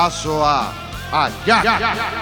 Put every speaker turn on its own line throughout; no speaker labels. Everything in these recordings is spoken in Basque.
Abraço a. a...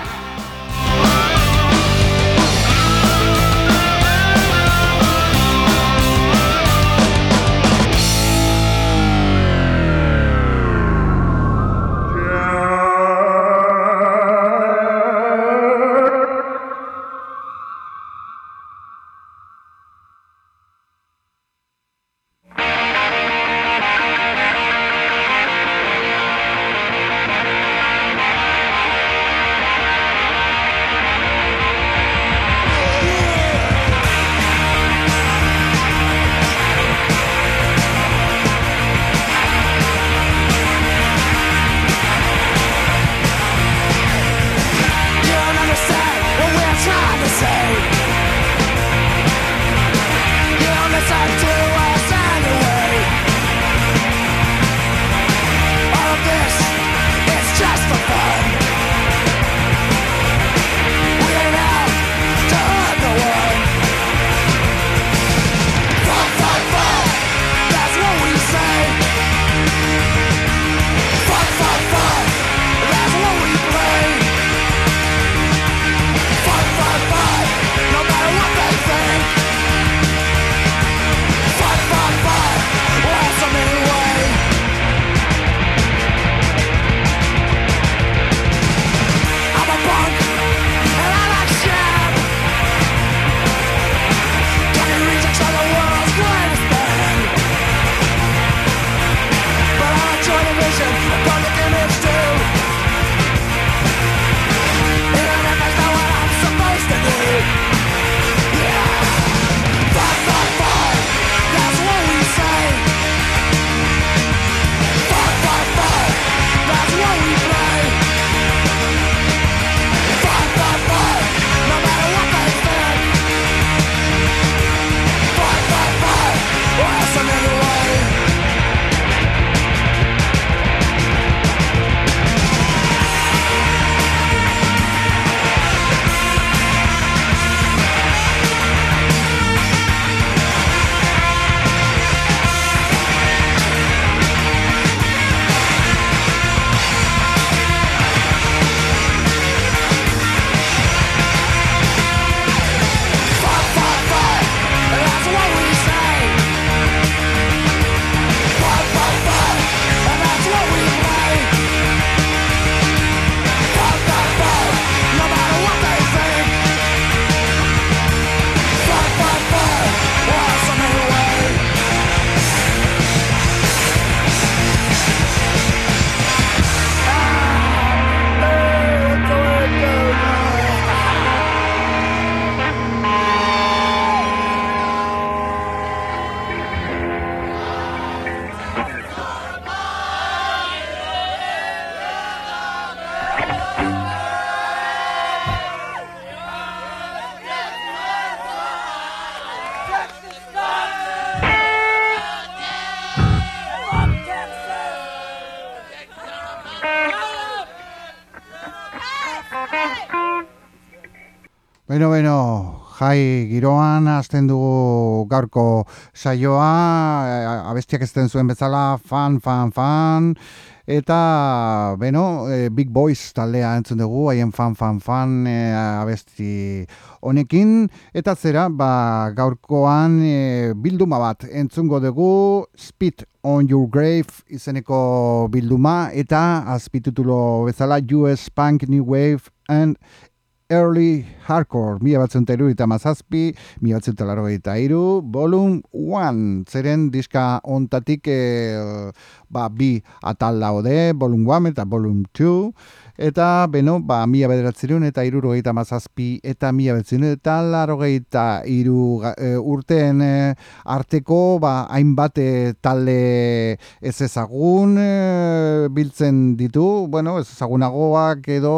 Beno, beno, jai giroan azten dugu gaurko saioa, abestiak ez zuen bezala, fan, fan, fan, eta, beno, e, Big Boys taldea entzun dugu, haien fan, fan, fan, e, abesti honekin, eta zera, ba, gaurkoan e, bilduma bat entzungo dugu, Speed on Your Grave izeneko bilduma, eta azpitutulo bezala, US Punk New Wave and Early Hardcore, mila batzen teru eta mazazpi, mila batzen talaro eta iru, Volume 1, zeren diska ontatik e, ba, bi atal daude, Volume 1 eta Volume 2, eta beno, ba, mila bederatzerun eta iruro mazazpi eta mila bederatzerun eta laro iru e, urteen e, arteko ba, hainbat talde ez ezagun e, biltzen ditu, bueno, ez ezagunagoak edo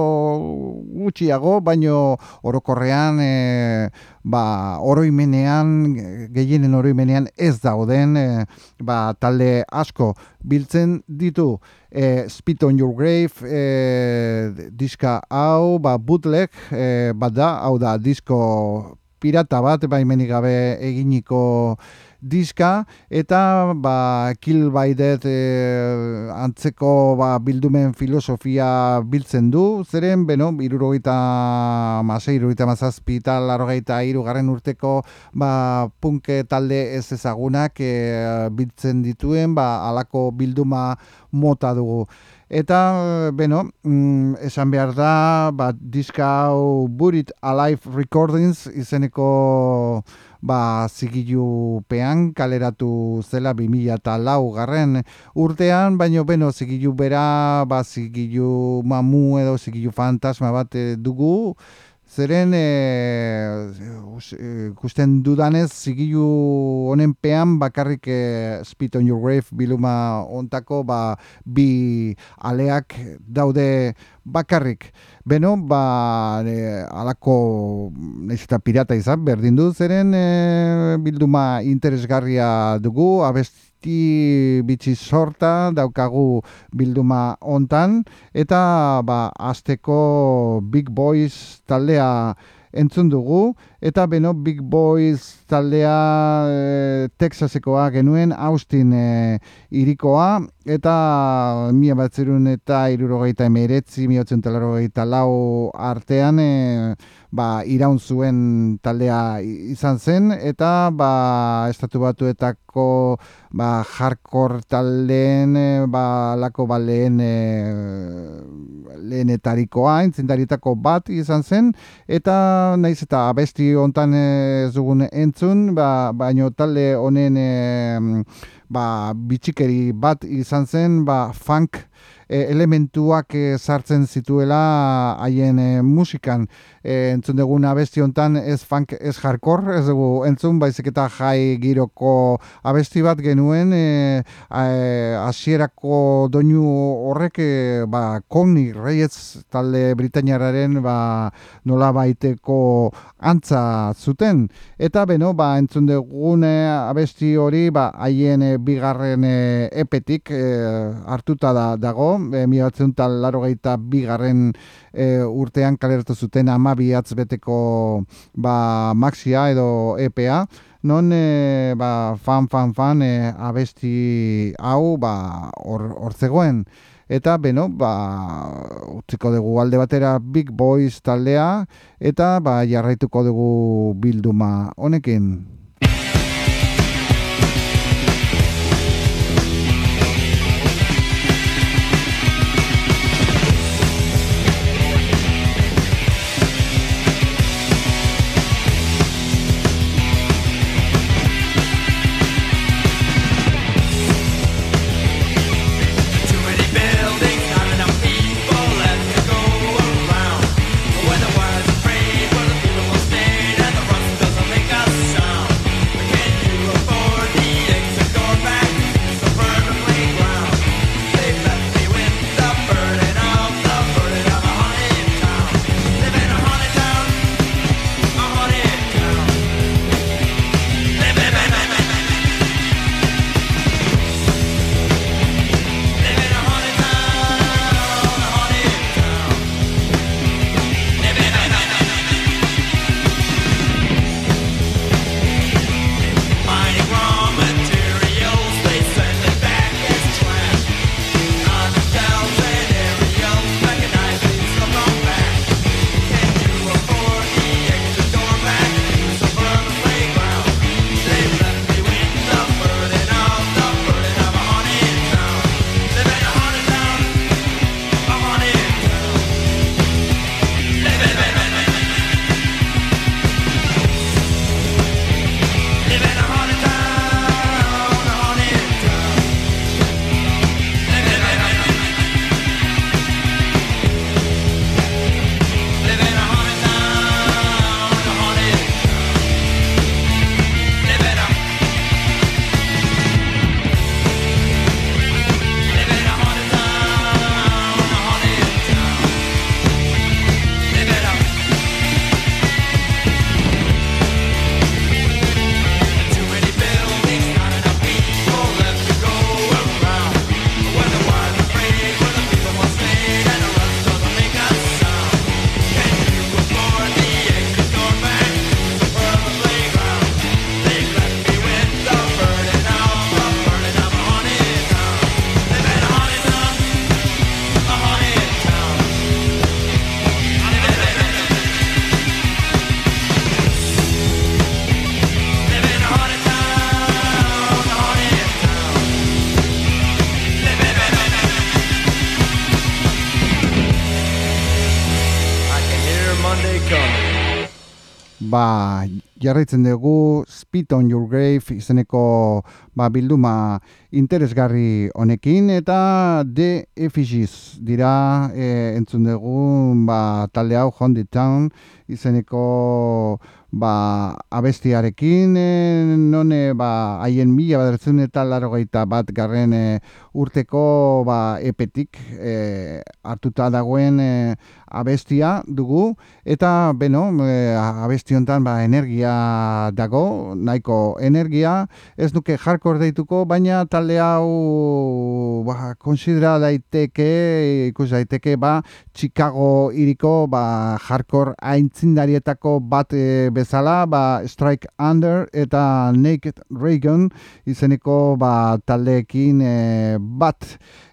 gutxiago, baino orokorrean e, ba, oroimenean, gehienen oroimenean ez dauden e, ba, talde asko. Biltzen ditu e, Spit on Your Grave e, diska hau, ba, bootleg e, bat da, hau da, disko pirata bat, baimenik gabe eginiko diska eta ba, Death e, antzeko ba, bildumen filosofia biltzen du, zeren, beno, irurogeita masei, irurogeita mazazpi eta larrogeita irugarren urteko ba, punke talde ez ezagunak e, biltzen dituen, ba, alako bilduma mota dugu. Eta, beno, mm, esan behar da, ba, diska hau Burit Alive Recordings izeneko ba, zigilu pean kaleratu zela 2000 eta garren urtean, baino beno zigilu bera, ba, zigilu mamu edo zigilu fantasma bat eh, dugu, Zeren, e, ikusten dudanez, zigilu honen pean bakarrik e, Spit on Your Grave biluma ontako ba, bi aleak daude bakarrik. Beno, ba, e, alako naiz eta pirata izan, berdin du, zeren e, bilduma interesgarria dugu, abest, abesti bitxi sorta daukagu bilduma hontan. Eta ba asteko Big Boys taldea entzun dugu eta beno Big Boys taldea e, Texasekoa genuen Austin e, irikoa eta mila batzerun eta irurogeita emeretzi, mila batzerun lau artean e, ba, iraun zuen taldea izan zen eta ba, estatu batuetako ba, hardcore taldeen e, ba, lako ba, lehen e, lehenetarikoa entzindaritako bat izan zen eta naiz eta abesti hontan ez dugun entzun ba, baino talde honen e, ba, bitxikeri bat izan zen ba, funk e, elementuak e, sartzen zituela haien e, musikan e, entzun dugun abesti hontan ez funk ez hardcore ez dugu entzun baizik eta jai giroko abesti bat genuen e, hasierako doinu horrek e, ba Connie Reyes talde britainiararen ba nola baiteko antza zuten. Eta beno ba entzun dugun abesti hori ba haien e, bigarren e, epetik e, hartuta da dago e, mi batzen tal bigarren e, urtean kaleratu zuten amabiatz beteko ba, maxia edo EPA, non e, ba, fan, fan, fan e, abesti hau ba, hor, zegoen. Eta, beno, ba, utziko dugu alde batera Big Boys taldea, eta ba, jarraituko dugu bilduma honekin. Jarraitzen dugu Spit on Your Grave izeneko ba, bilduma interesgarri honekin eta The Effigies dira e, entzun dugu ba, talde hau Hondi Town izeneko ba, abestiarekin e, none ba, haien mila badertzen eta laro bat garren e, urteko ba, epetik e, hartuta dagoen e, abestia dugu. Eta beno e, abesti hontan ba, energia dago nahiko energia ez duke jarkor deituko baina talde hau ba, konsidera daiteke ikus daiteke ba Chicago iriko ba, jarkor aintzindarietako bat e, bezala ba, Strike Under eta Naked Reagan izeneko ba, taldeekin e, bat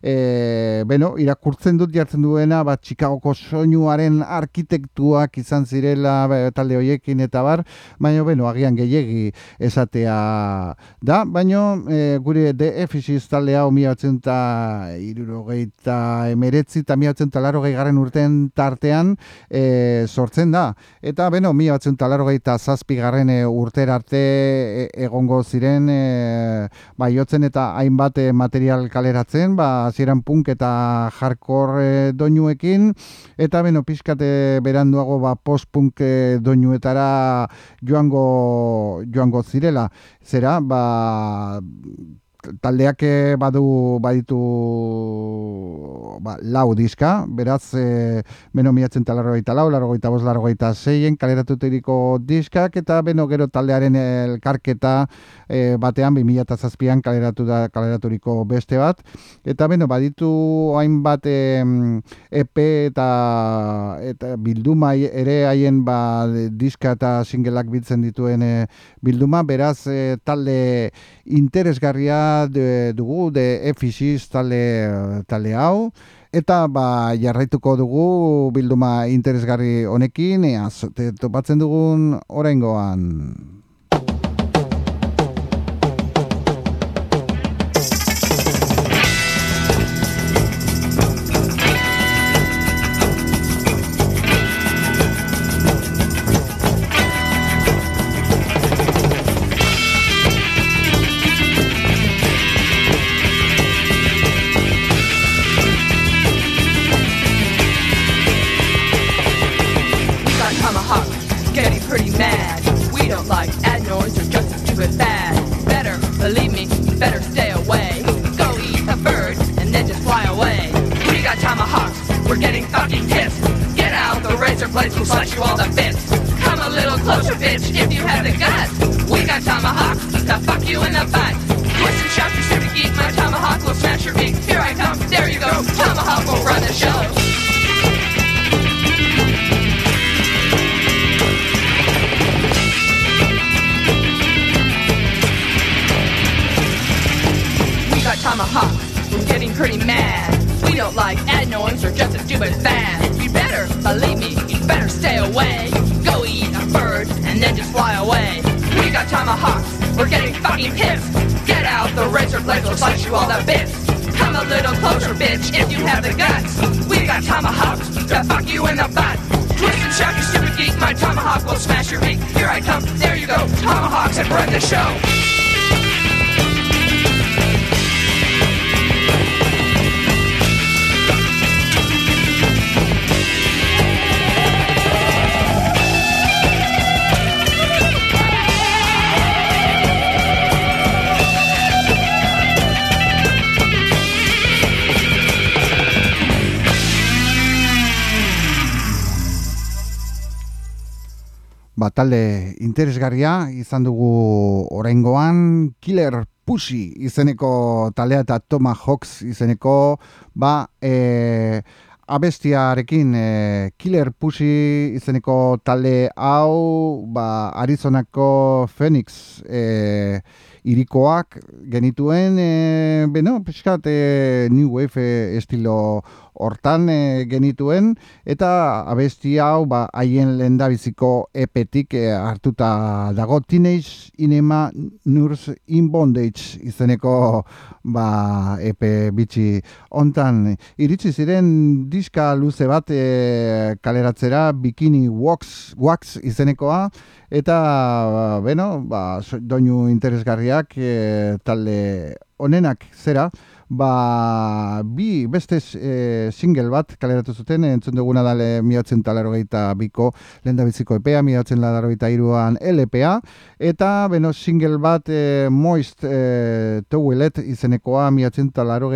e, beno, irakurtzen dut jartzen duena ba, Chicagoko soinuaren arkitektuak izan zirela ba, talde hoiekin eta bar, baina beno, agian gehiegi esatea da, baina e, gure DFX talde hau mila batzen eta irurogeita emeretzi eta mila batzen talaro garen urten tartean e, sortzen da. Eta beno, mila batzen talaro gehieta zazpi garren e, urter arte e, egongo ziren e, bai, eta hainbat e, material kaleratzen, ba, ziren punk eta hardcore doinuekin, eta beno, pixkate beranduago ba, post-punk doinuetara joango, joango zirela. Zera, ba, taldeak eh, badu baditu ba, lau diska, beraz, e, beno miatzen talarrogeita lau, larrogeita bost, larrogeita zeien, kaleratuteriko diskak, eta beno gero taldearen elkarketa e, batean, bi mila eta zazpian kaleratu da, kaleraturiko beste bat, eta beno, baditu hainbat e, EP eta, eta bilduma ere haien ba, diska eta singelak biltzen dituen e, bilduma, beraz, e, talde interesgarria de, dugu de FX talde, talde hau. Eta ba, jarraituko dugu bilduma interesgarri honekin ea topatzen dugun but
fast. You better believe me, you better stay away. Go eat a bird and then just fly away. We got tomahawks, we're getting fucking pissed. Get out, the razor blades will slice you all to bits. Come a little closer, bitch, if you have the guts. We got tomahawks to fuck you in the butt. Twist and shout, you stupid geek. My tomahawk will smash your beak. Here I come, there you go. Tomahawks and run the show.
Ba, talde interesgarria izan dugu oraingoan. Killer Pussy izeneko talea eta Tomahawks izeneko. Ba, e, abestiarekin e, Killer Pussy izeneko talde hau ba, Arizonako Phoenix e, irikoak genituen e, beno, peskat e, New Wave estilo hortan e, genituen. Eta abesti hau ba haien lendabiziko epetik e, hartuta dago Teenage Inema Nurse in Bondage izeneko ba epe bitxi hontan. Iritsi ziren diska luze bat e, kaleratzera Bikini Wax, Wax izenekoa eta bueno, ba, doinu interesgarriak e, talde honenak zera. Ba, bi beste e, single bat kaleratu zuten, entzun duguna dale miotzen talaro biko lehen biziko EPA, miotzen talaro iruan LPA, eta beno single bat e, moist e, towilet izenekoa miotzen talaro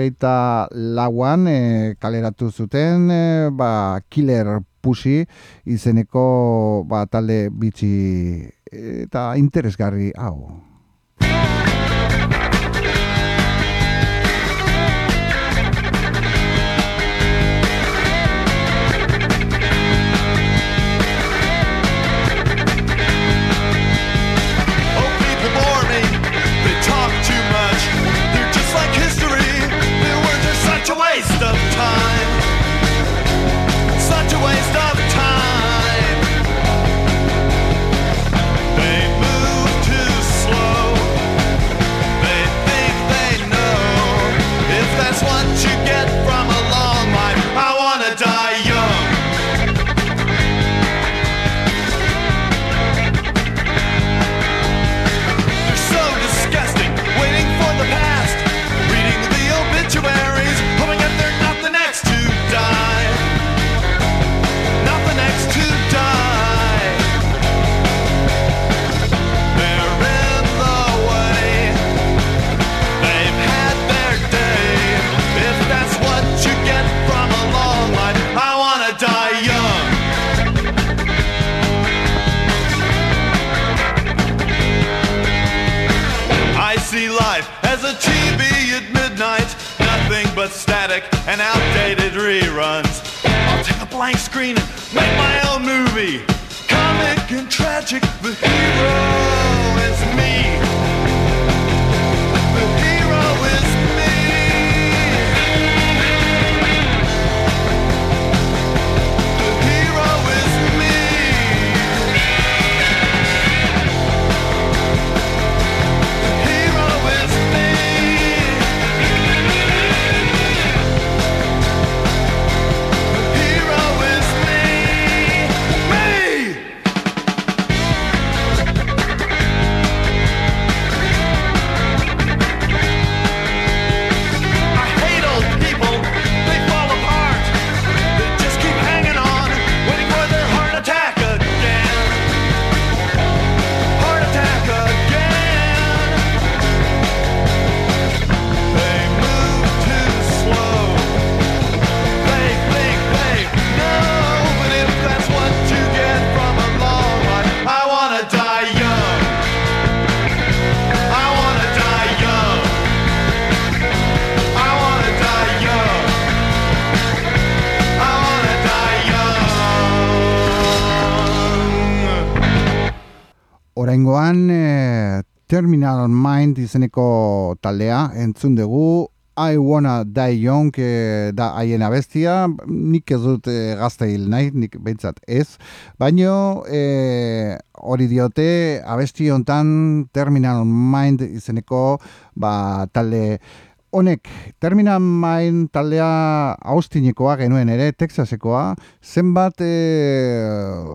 lauan e, kaleratu zuten, e, ba, killer pusi izeneko ba, talde bitxi eta interesgarri hau. Oraingoan e, Terminal Mind izeneko taldea entzun dugu. I wanna die young e, da haien abestia, nik ez dut e, gazte hil nahi, nik behintzat ez, baino e, hori diote abesti hontan Terminal Mind izeneko ba, talde Honek, termina main taldea austinekoa genuen ere, Texasekoa, zenbat, e,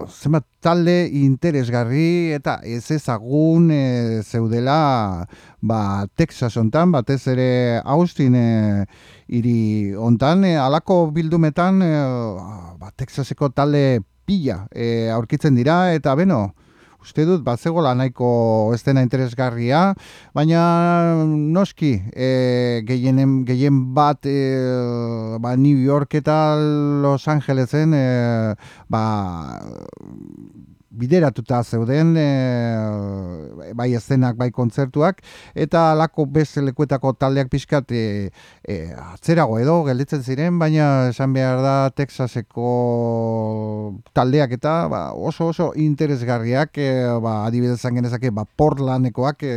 zenbat talde interesgarri eta ez ezagun e, zeudela ba, Texas ontan, batez ere Austin e, iri ontan, e, alako bildumetan e, ba, Texaseko talde pila e, aurkitzen dira, eta beno, uste dut, bat zegoela nahiko ez dena interesgarria, baina noski, e, gehien, gehien bat e, ba, New York eta Los Angelesen e, ba, bideratuta zeuden e, bai eszenak bai kontzertuak eta alako beste lekuetako taldeak pixkat e, e, atzerago edo gelditzen ziren baina esan behar da Texaseko taldeak eta ba, oso oso interesgarriak e, ba, adibidez genezake ba, Portlandekoak e,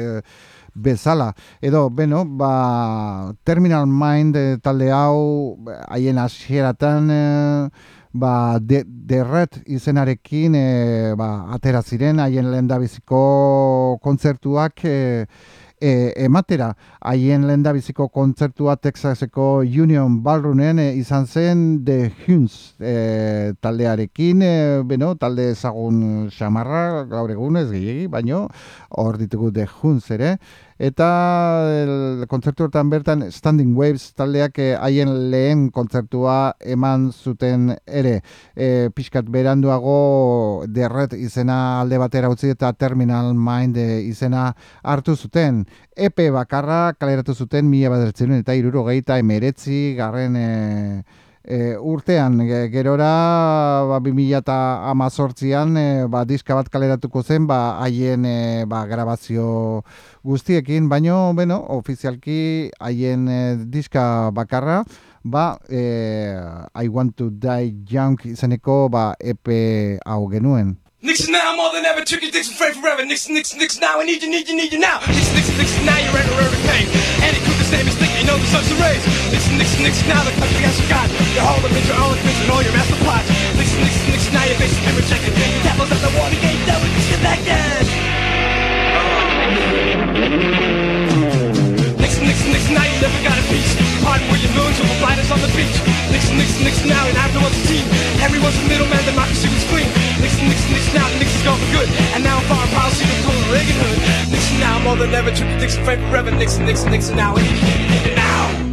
bezala. Edo, beno, ba, Terminal Mind talde hau haien hasieratan ba, de, derret izenarekin e, ba, atera ziren haien lehen biziko kontzertuak e, e, ematera. Haien lehen da biziko kontzertua Texaseko Union Ballroomen e, izan zen The Huns e, taldearekin, e, beno, talde ezagun xamarra, gaur egun ez gehiagi, baino hor ditugu The Huns ere eta el kontzertu bertan Standing Waves taldeak eh, haien lehen kontzertua eman zuten ere. E, pixkat beranduago derret izena alde batera utzi eta Terminal Mind eh, izena hartu zuten. EP bakarra kaleratu zuten mila bat eta iruro gehieta emeretzi garren e, urtean gerora ba, 2000 eta amazortzian e, ba, diska bat kaleratuko zen ba, haien e, ba, grabazio guztiekin, baino bueno, ofizialki haien e, diska bakarra ba, e, I want to die young izeneko ba, EP hau genuen. Nixon now more than ever, your dicks and forever. Nixon, Nixon, Nixon now, I need you, need you, need you now. Nixon, Nixon, Nixon now, you're in a hurricane. And it could the same mistake know the sun's rays. Nixon, Nixon, Nixon, now the country has forgotten. Your whole image, your own and all your master plots. Nixon, Nixon, Nixon, now your face has been rejected. Your temples at the Watergate, now we're disconnected. Nixon, Nixon, Nixon, now you never got a piece. Pardon where your moons will fight us on the beach. Nixon, Nixon, Nixon, now and afterwards team. Was a middleman, democracy was clean. Nixon, Nixon, Nixon, the Nixon's gone for good. And now foreign policy is pulling Reagan hood. Nixon now more than ever, Tricky Dixon, fame forever. Nixon, Nixon, Nixon, now now.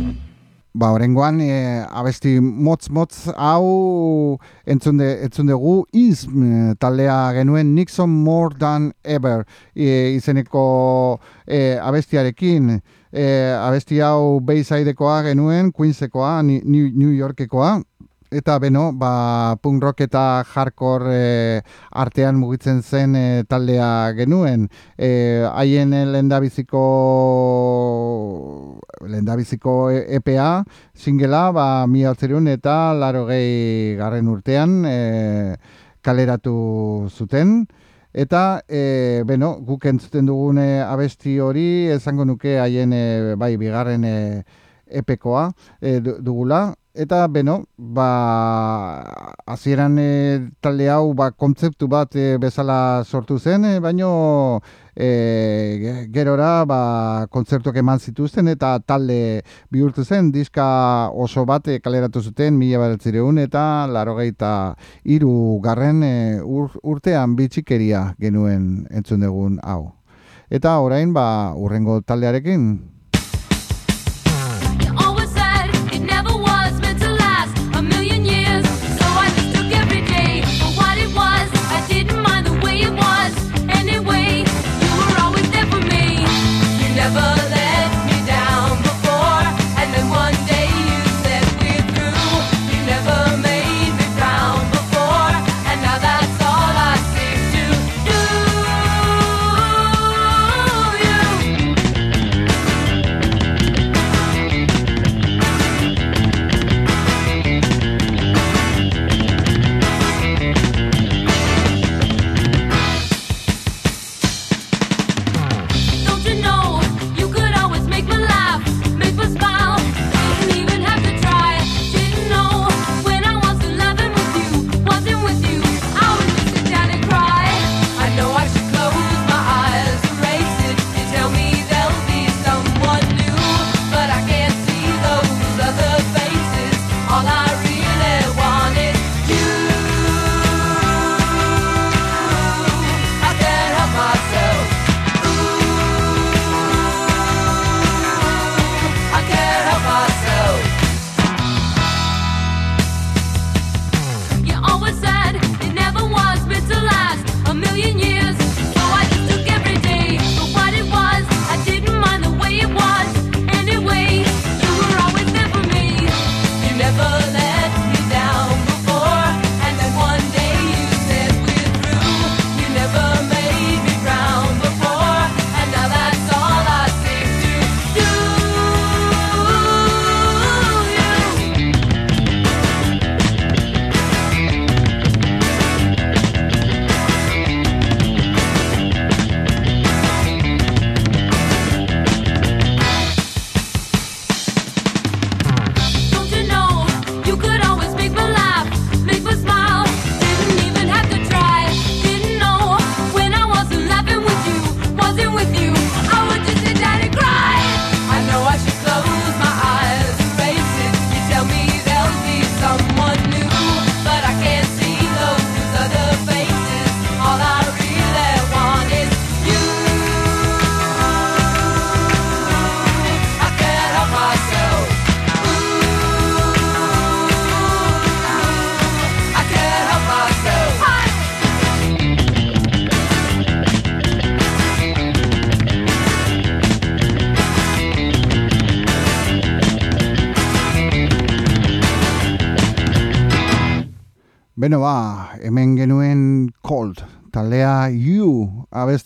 Ba, orengoan, e, abesti motz-motz hau entzun, de, entzun dugu izm e, taldea genuen Nixon More Than Ever e, izeneko e, abestiarekin. E, abesti hau Baysidekoa genuen, Queensekoa, New, New Yorkekoa, eta beno, ba, punk rock eta hardcore e, artean mugitzen zen e, taldea genuen. E, haien lendabiziko lendabiziko EPA singela, ba, mi eta laro gehi garren urtean e, kaleratu zuten. Eta, e, beno, guk entzuten dugune abesti hori, esango nuke haien, e, bai, bigarren e, epekoa e, dugula, eta beno, ba hasieran e, talde hau ba kontzeptu bat e, bezala sortu zen, e, baino e, gerora ba kontzertuak eman zituzten eta talde bihurtu zen diska oso bat e, kaleratu zuten 1900 eta 83 garren e, urtean bitxikeria genuen entzun dugun hau. Eta orain ba urrengo taldearekin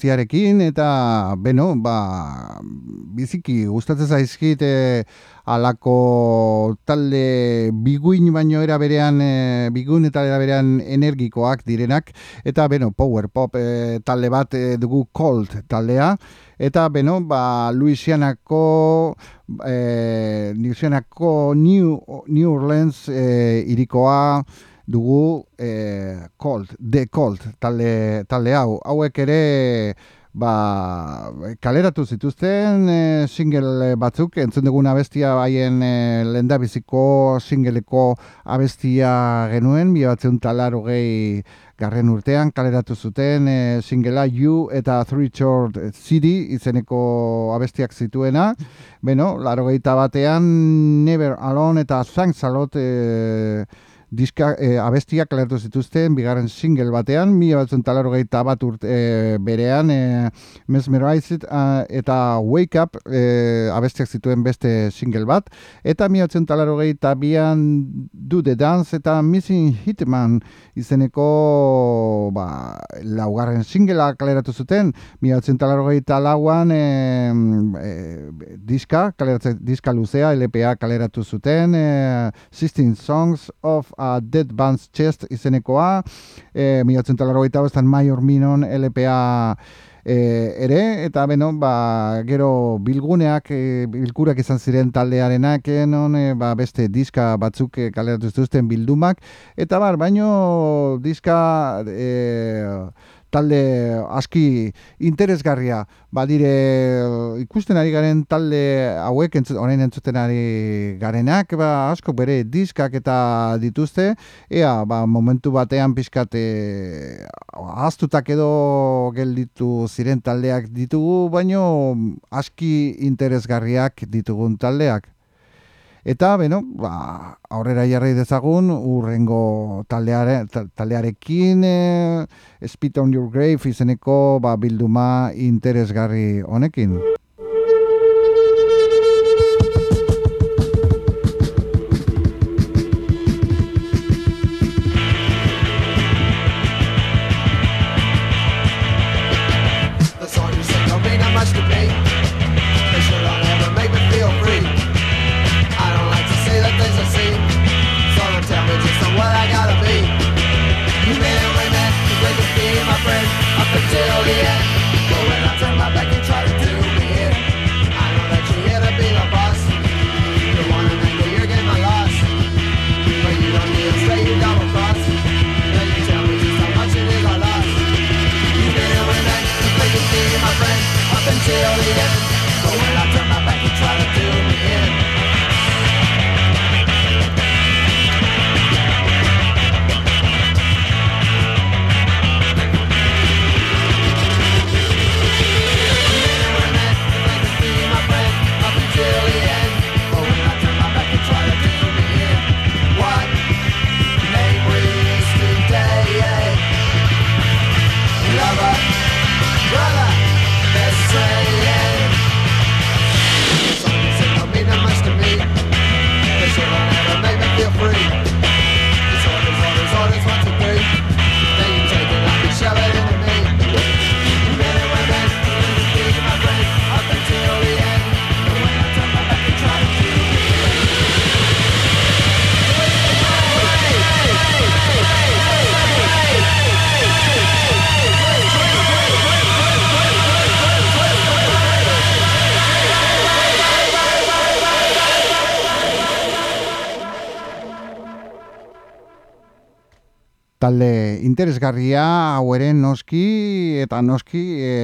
You abestiarekin, eta beno, ba, biziki, gustatzen zaizkit e, alako talde biguin baino era berean, e, biguin eta era berean energikoak direnak, eta beno, power pop e, talde bat e, dugu Cold taldea, eta beno, ba, Louisianako, e, Louisianako New, New Orleans e, irikoa, dugu e, Colt, The Colt talde, talde hau. Hauek ere ba, kaleratu zituzten e, single batzuk, entzun dugun abestia baien e, lendabiziko singleko abestia genuen, bi batzen talaro gehi garren urtean kaleratu zuten e, singela You eta Three Short City izeneko abestiak zituena. Beno, laro batean Never Alone eta Thanks a Lot e, diska e, abestiak kalertu zituzten bigarren single batean, mila batzen talaro bat urte e, berean e, Mesmerized eta Wake Up e, abestiak zituen beste single bat, eta mila batzen talaro bian Do The Dance eta Missing Hitman izeneko ba, laugarren singlea kaleratu zuten, mila batzen talaro lauan e, e, diska, diska luzea, LPA kaleratu zuten, e, 16 Songs of a Dead Band's Chest izenekoa, e, mila bestan Maior Minon LPA e, ere, eta beno, ba, gero bilguneak, e, bilkurak izan ziren taldearenak, e, non, e, ba, beste diska batzuk e, kaleratu zituzten bildumak, eta bar, baino diska... E, talde aski interesgarria. Badire ikusten ari garen talde hauek entzut, orain entzuten ari garenak ba, asko bere diskak eta dituzte. Ea ba, momentu batean pizkate ahaztutak edo gelditu ziren taldeak ditugu baino aski interesgarriak ditugun taldeak Eta, beno, ba, aurrera jarri dezagun, urrengo taldeare, taldearekin, e, Spit on Your Grave izeneko ba, bilduma interesgarri honekin. Talde interesgarria hau ere noski eta noski e,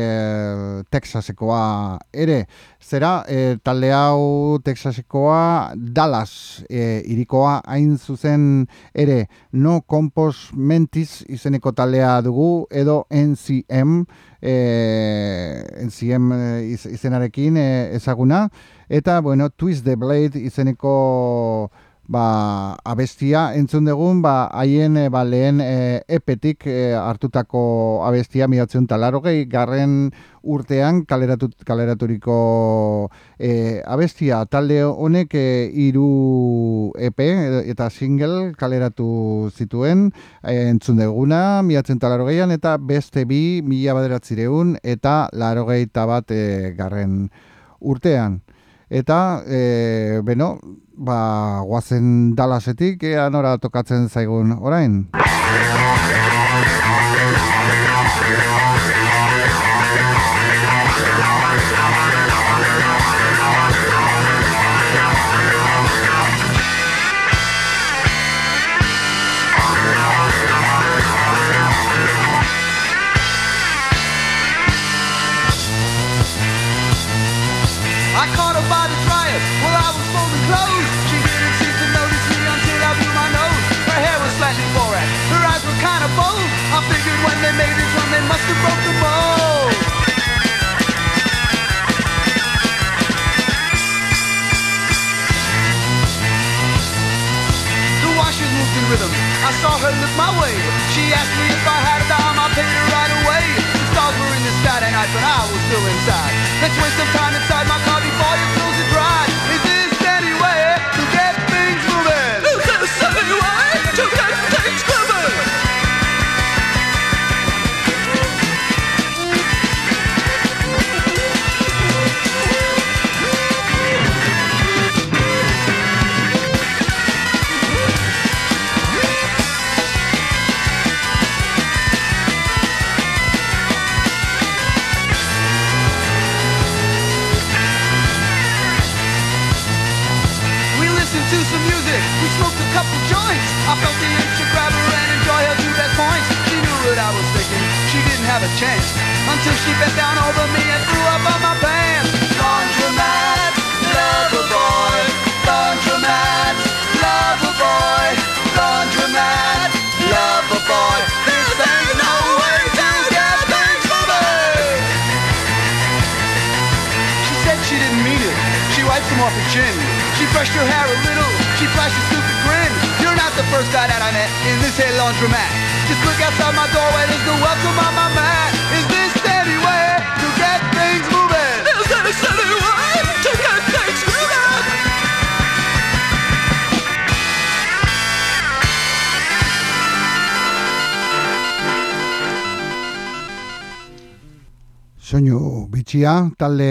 Texasekoa ere. Zera e, talde hau Texasekoa Dallas e, irikoa hain zuzen ere. No compos mentis izeneko taldea dugu edo NCM e, NCM izenarekin e, ezaguna. Eta bueno Twist the Blade izeneko ba, abestia. Entzun dugun, ba, haien ba, lehen e, epetik e, hartutako abestia miratzen talaro garren urtean kaleratut, kaleraturiko e, abestia. Talde honek e, iru EP eta single kaleratu zituen. E, entzun duguna miratzen talaro eta beste bi mila baderatzireun eta laro bat e, garren urtean. Eta, e, beno, ba, guazen dalasetik, ea nora tokatzen zaigun orain.
Rhythm. I saw her look my way. She asked me if I had a dime, I paid her right away. The stars were in the sky that night, but I was still inside. Let's waste some time inside my car before you close me lover boy. Lover boy. Lover boy. Ain't no way to get things moving. She said she didn't mean it. She wiped them off her chin. She brushed her hair a little. She flashed a stupid grin You're not the first guy that I met in this here laundromat. Just look outside my doorway, there's no welcome on my mat.
Soinu bitxia, talde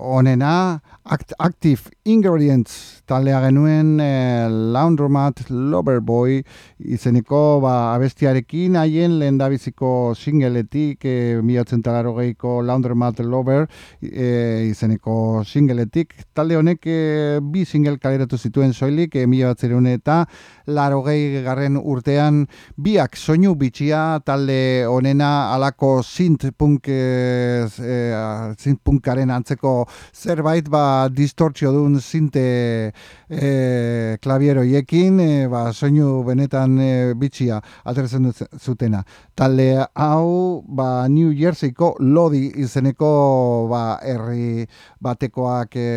onena, act, Active Ingredients taldea genuen e, Laundromat Loverboy izeniko ba, abestiarekin haien lehen dabiziko singeletik e, miatzen talaro gehiko Laundromat Lover e, izeneko singeletik talde honek e, bi single kaleratu zituen soilik e, mila eta laro garren urtean. Biak soinu bitxia talde honena alako sint punk e, e, punkaren antzeko zerbait ba distortzio duen sinte e, klavieroiekin, e, ba, soinu benetan e, bitxia atrezen zutena. Talde hau, ba, New Jerseyko Lodi izeneko ba, herri batekoak e,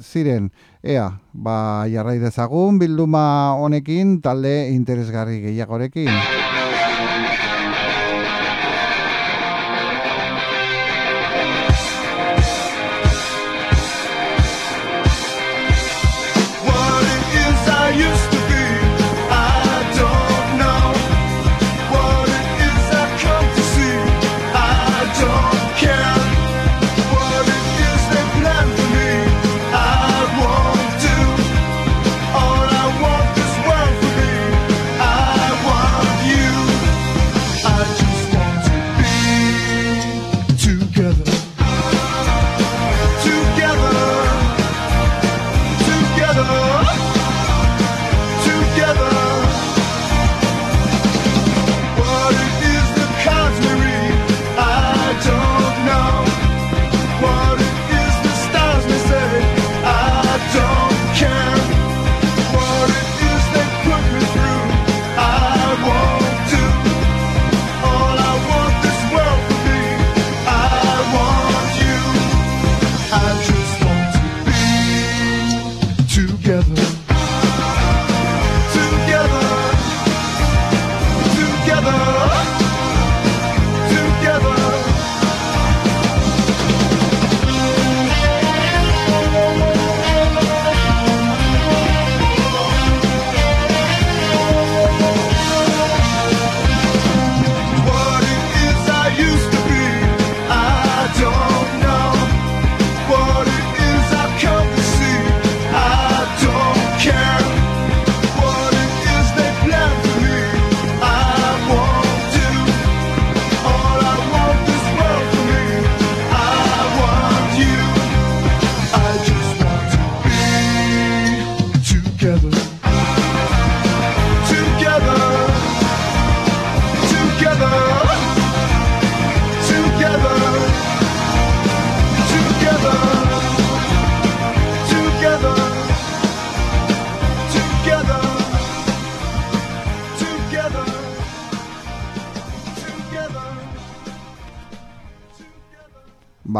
ziren. Ea, ba, jarrai dezagun bilduma honekin, talde interesgarri gehiagorekin.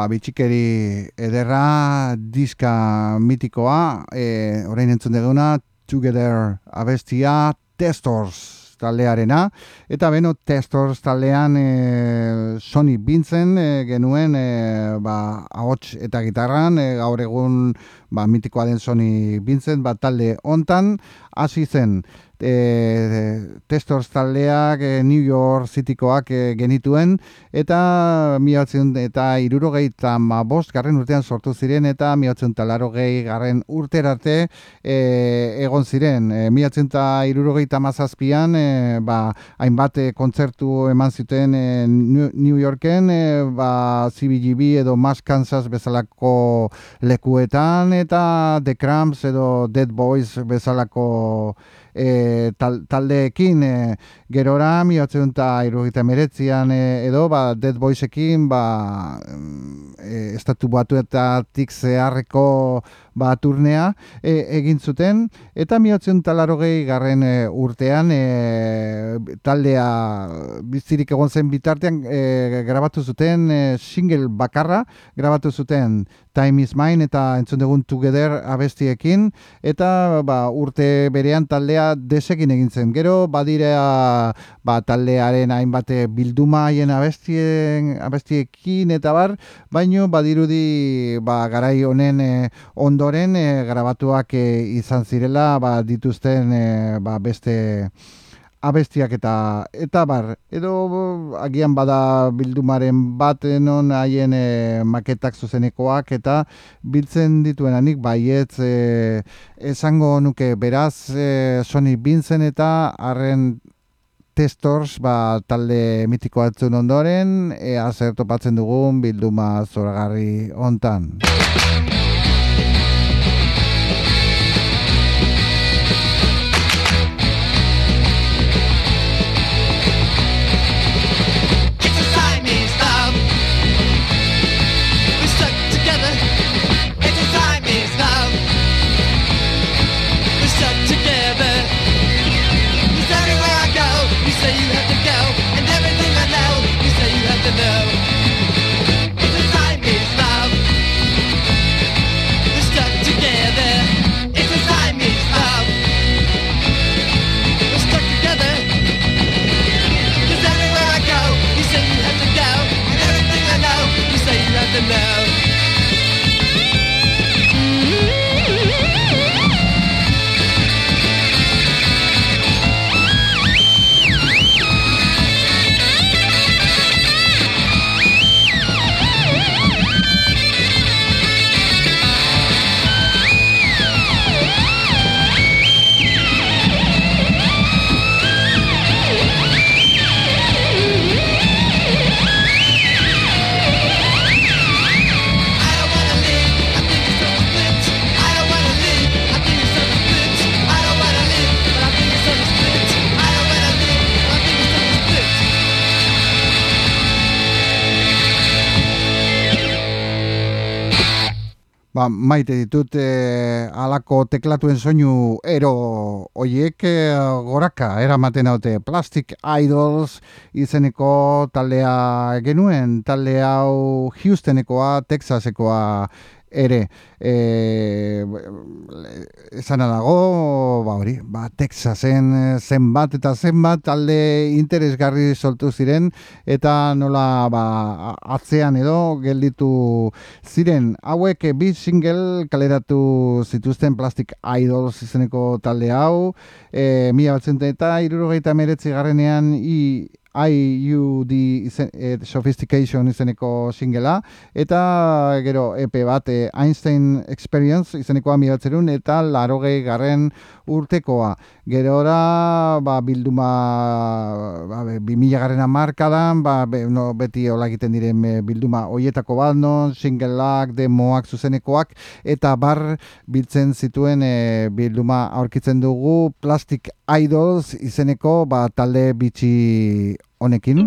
Ba, bitxikeri ederra diska mitikoa, e, orain entzun deguna, Together abestia, Testors taldearena, eta beno Testors taldean e, Sony Bintzen e, genuen e, ba, ahots eta gitarran, e, gaur egun ba, mitikoa den Sony Bintzen, ba, talde hontan. Hasi zen, e, testors taldeak e, New York Citykoak e, genituen eta miatzen eta irurogeita ma bost garren urtean sortu ziren eta miatzen talaro gehi garren urterarte e, egon ziren. E, miatzen eta irurogeita mazazpian e, ba, hainbat kontzertu eman zuten e, New Yorken e, ba, CBGB edo Mas Kansas bezalako lekuetan eta The Cramps edo Dead Boys bezalako e, taldeekin e, gerora miotzen eta irugita meretzian e, edo ba, Dead Boysekin ba, e, estatu batu eta tik zeharreko ba, turnea e, egin zuten. Eta miotzen talaro garren e, urtean e, taldea bizirik egon zen bitartean e, grabatu zuten e, single bakarra grabatu zuten Time is Mine eta entzun dugun Together abestiekin eta ba, urte berean taldea desekin egin zen. Gero badirea ba, taldearen hainbat bilduma haien abestien, abestiekin eta bar, baino badirudi ba, garai honen eh, ondoren e, grabatuak eh, izan zirela ba, dituzten ba, beste abestiak eta eta bar edo agian bada bildumaren bat non haien e, maketak zuzenekoak eta biltzen dituen anik baietz e, esango nuke beraz e, Sony Bintzen eta harren testors ba, talde mitiko atzun ondoren ea zer topatzen dugun bilduma zoragarri hontan. Maite ditut e, alako teklatuen soinu ero oiek e, goraka eramaten haute Plastic Idols izeneko taldea genuen, talde hau Houstonekoa, Texasekoa ere e, esan dago ba hori ba Texasen e, zenbat eta zenbat talde interesgarri sortu ziren eta nola ba atzean edo gelditu ziren. Hauek bi single kaleratu zituzten Plastic Idols izeneko talde hau e, mila eta irurogeita meretzi garrenean i IUD izen, e, Sophistication izeneko singela, eta gero EP bat e, Einstein Experience izenekoa miratzerun, eta larogei garren urtekoa. Gero ba, bilduma ba, bi mila garren amarkadan, ba, no, beti hola egiten diren bilduma hoietako bat, no, singleak, demoak, zuzenekoak, eta bar biltzen zituen e, bilduma aurkitzen dugu Plastic Idols izeneko ba, talde bitxi honekin.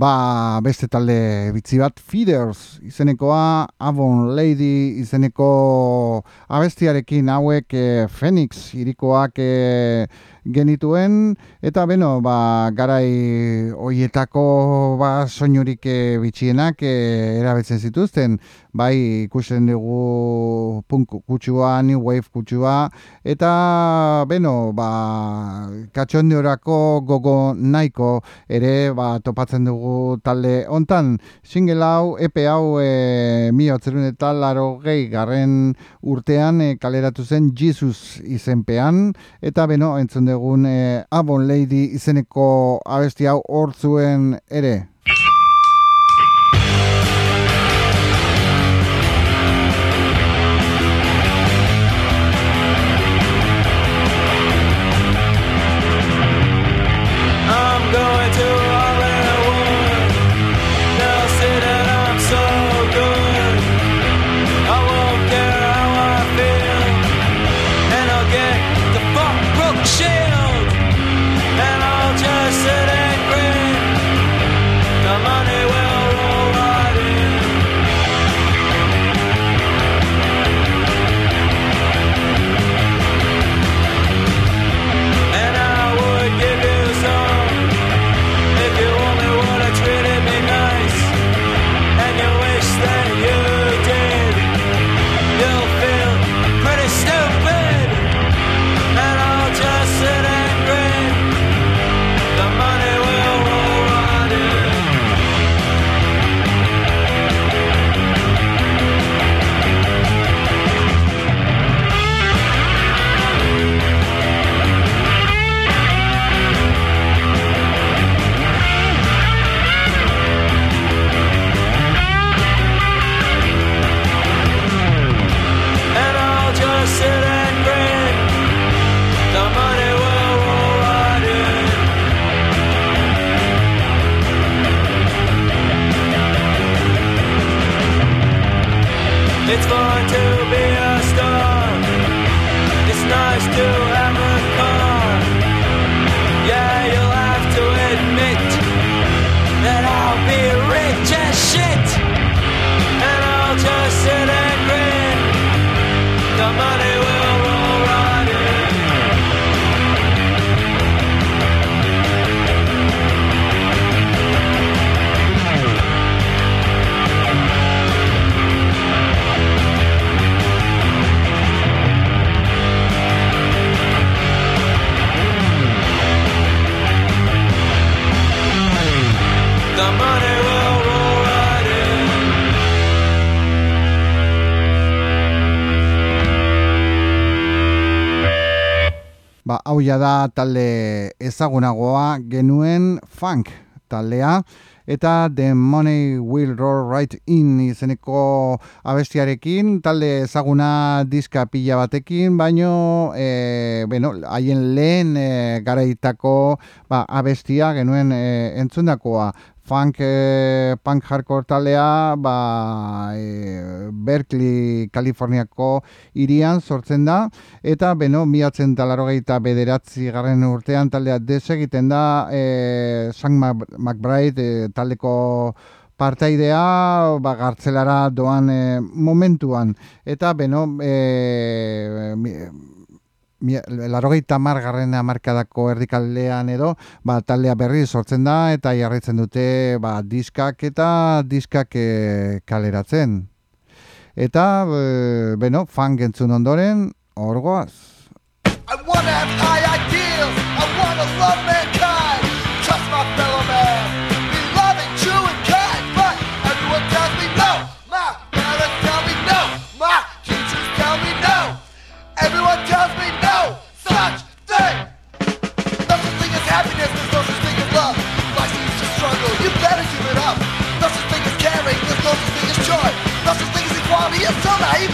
ba, beste talde bitzi bat Feeders izenekoa Avon Lady izeneko abestiarekin hauek e, Phoenix irikoak e, genituen eta beno, ba, garai hoietako ba soinurik e, bitxienak e, erabiltzen zituzten, bai ikusten dugu punk kutsua, new wave kutsua eta beno, ba katxondiorako gogo nahiko ere ba, topatzen dugu talde hontan. Single hau EP hau e, eta laro gehi garren urtean e, kaleratu zen Jesus izenpean. Eta beno entzun dugu dezakegun e, eh, Avon Lady izeneko abesti hau hortzuen ere. hauia da talde ezagunagoa genuen funk taldea eta The Money Will Roll Right In izeneko abestiarekin, talde ezaguna diska pila batekin, baino eh, haien e, bueno, lehen e, garaitako ba, abestia genuen e, entzundakoa funk, eh, punk hardcore talea ba, eh, Berkeley, Kaliforniako irian sortzen da, eta beno, miatzen talarrogeita bederatzi garren urtean taldea desegiten da eh, Sam McBride eh, taldeko partaidea ba, gartzelara doan eh, momentuan. Eta, beno, mi- larogeita margarren amarkadako erdikaldean edo, ba, taldea berri sortzen da eta jarraitzen dute ba, diskak eta diskak e, kaleratzen. Eta, e, beno, fan gentzun ondoren, orgoaz.
I wanna have high ideals. I wanna love mankind.
Cho đáy.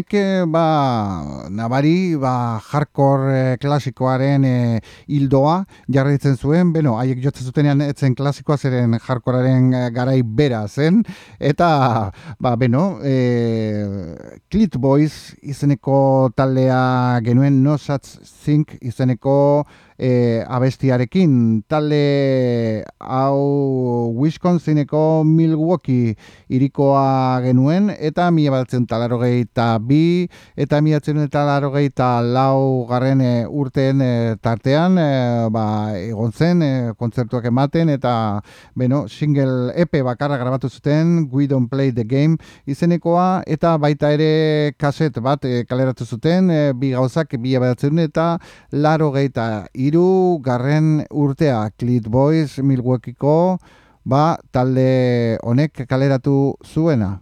Honek eh, ba, nabari ba, hardcore eh, klasikoaren eh, hildoa jarraitzen zuen, beno, haiek jotzen zutenean etzen klasikoa zeren hardcorearen garai bera zen, eta, ba, beno, eh, Clit Boys izeneko taldea genuen No Such Think izeneko eh, abestiarekin. Talde hau Wisconsineko Milwaukee irikoa genuen eta mila batzen talarrogeita bi eta mila batzen talarrogeita lau garren eh, urteen eh, tartean eh, ba, egon zen eh, kontzertuak ematen eta beno, single EP bakarra grabatu zuten We Don't Play the Game izenekoa eta baita ere kaset bat eh, kaleratu zuten eh, bi gauzak mila batzen eta laro geita iru garren urtea Clit Boys Milwaukeeko ba talde honek kaleratu zuena.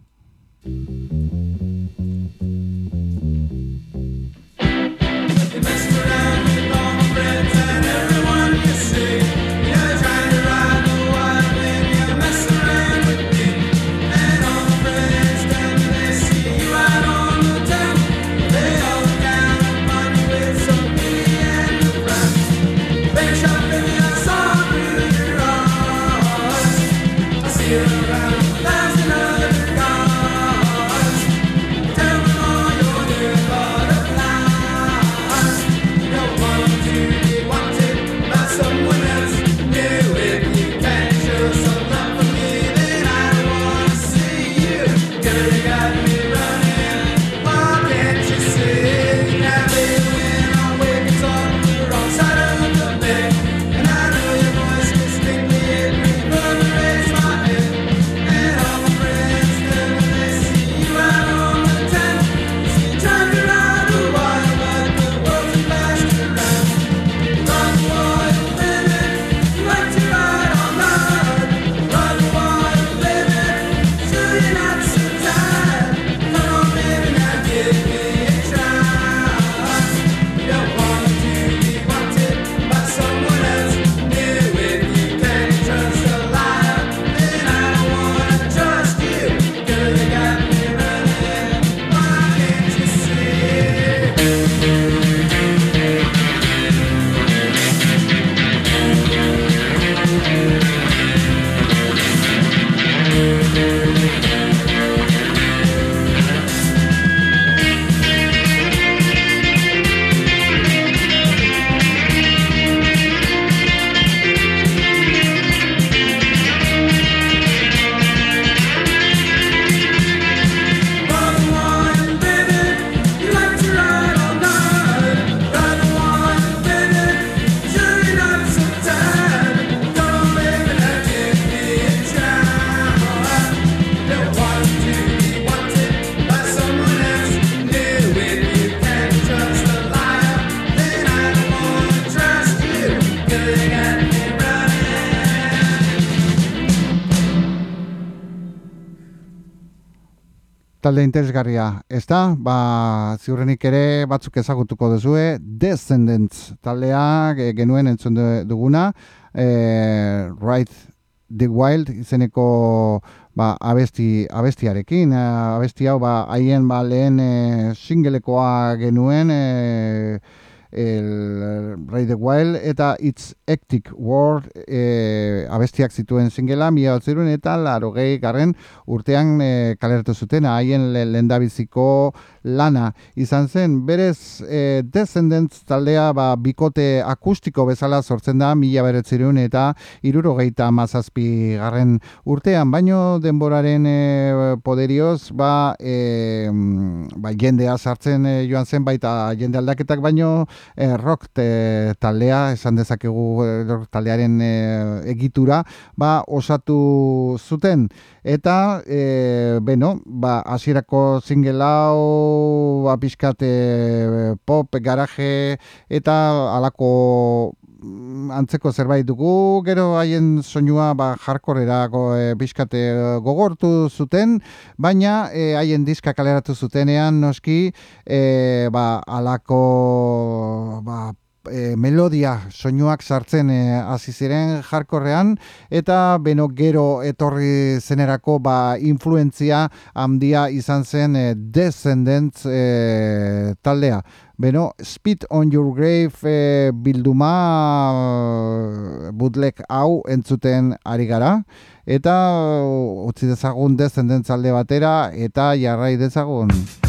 Talde interesgarria, ezta? Ba, ziurrenik ere batzuk ezagutuko duzue, Descendants taldea ge- genuen entzun du- duguna, e, Right the Wild izeneko ba, abesti, abestiarekin, eh, abesti hau ba, haien ba, lehen e, singlekoa genuen, e, el Ray the Wild eta It's Hectic World e, abestiak zituen singela mila batzerun eta laro garren urtean e, kaleratu zuten haien le, lendabiziko lana. Izan zen berez e, Descendants taldea ba, bikote akustiko bezala sortzen da mila beretzerun eta irurogeita mazazpi garren urtean. Baino denboraren e, poderioz ba, e, ba jendea sartzen e, joan zen baita jende aldaketak baino e, rock te, taldea esan dezakegu e, rock taldearen e, egitura ba osatu zuten. Eta e, beno ba hasierako single hau ba pixkat e, pop garaje eta halako mm, antzeko zerbait dugu, gero haien soinua ba, jarkorera go, e, pixkate gogortu zuten, baina e, haien diska kaleratu zutenean noski e, ba, alako ba, e, melodia soinuak sartzen e, hasi ziren jarkorrean eta beno gero etorri zenerako ba influentzia handia izan zen e, Descendants e, taldea. Beno, Spit on Your Grave e, bilduma e, bootleg hau entzuten ari gara eta utzi dezagun alde batera eta jarrai dezagun.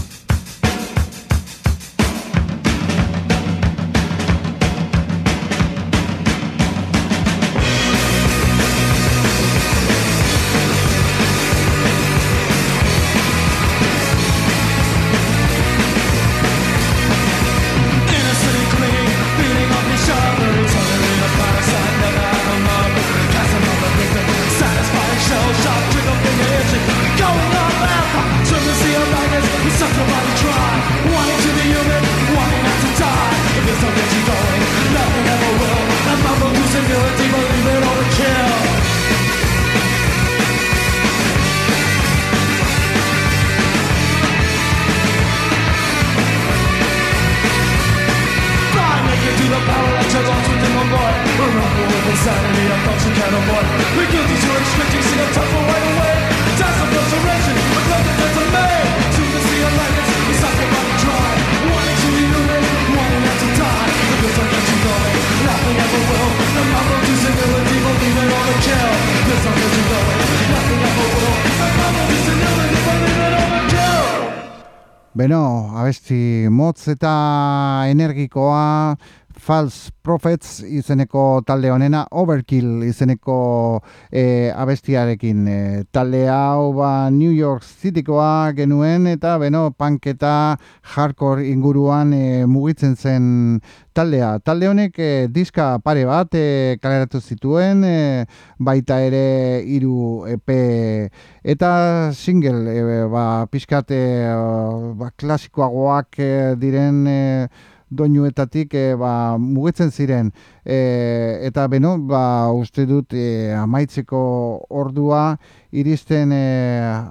Beno, abesti motz eta energikoa False Prophets izeneko talde honena Overkill izeneko e, abestiarekin e, talde hau ba New York Citykoa genuen eta beno punk eta hardcore inguruan e, mugitzen zen taldea. Talde honek e, diska pare bat e, kaleratu zituen e, baita ere hiru EP eta single e, ba pixkat e, ba, klasikoagoak diren doinuetatik e, ba, mugitzen ziren. E, eta beno ba, uste dut e, amaitzeko ordua iristen e,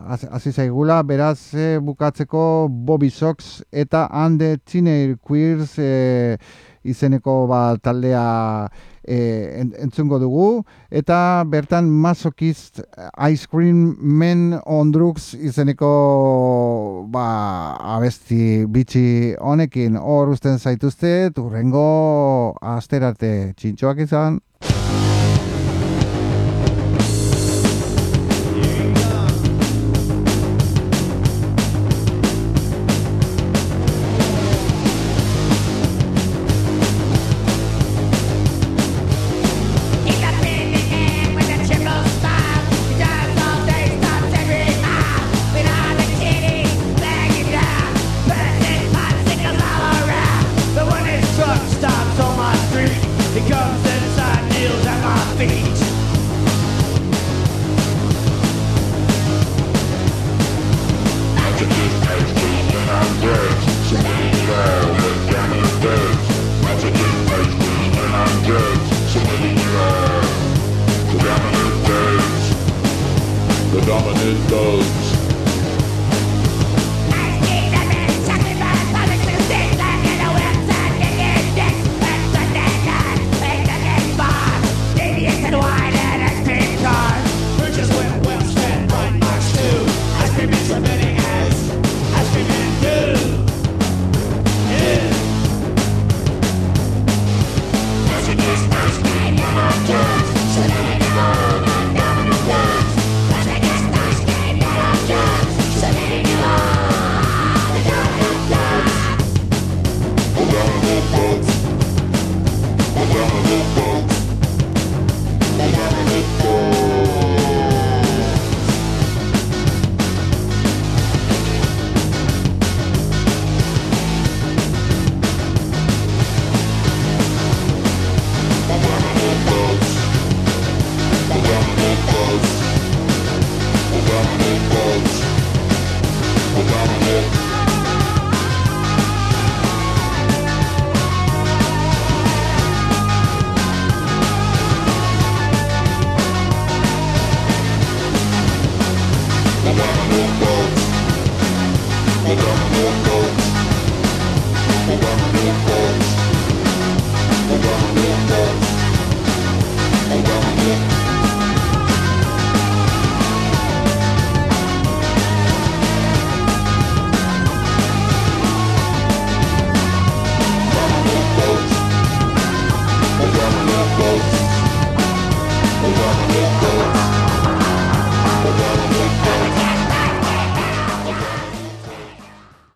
hasi hasi zaigula. Beraz e, bukatzeko Bobby Sox eta And the Teenage Queers e, izeneko ba, taldea e, en- entzungo dugu. Eta bertan Masochist Ice Cream Men on Drugs izeneko ba, abesti bitxi honekin hor usten zaituzte turrengo asterarte txintxoak izan
dominant thugs.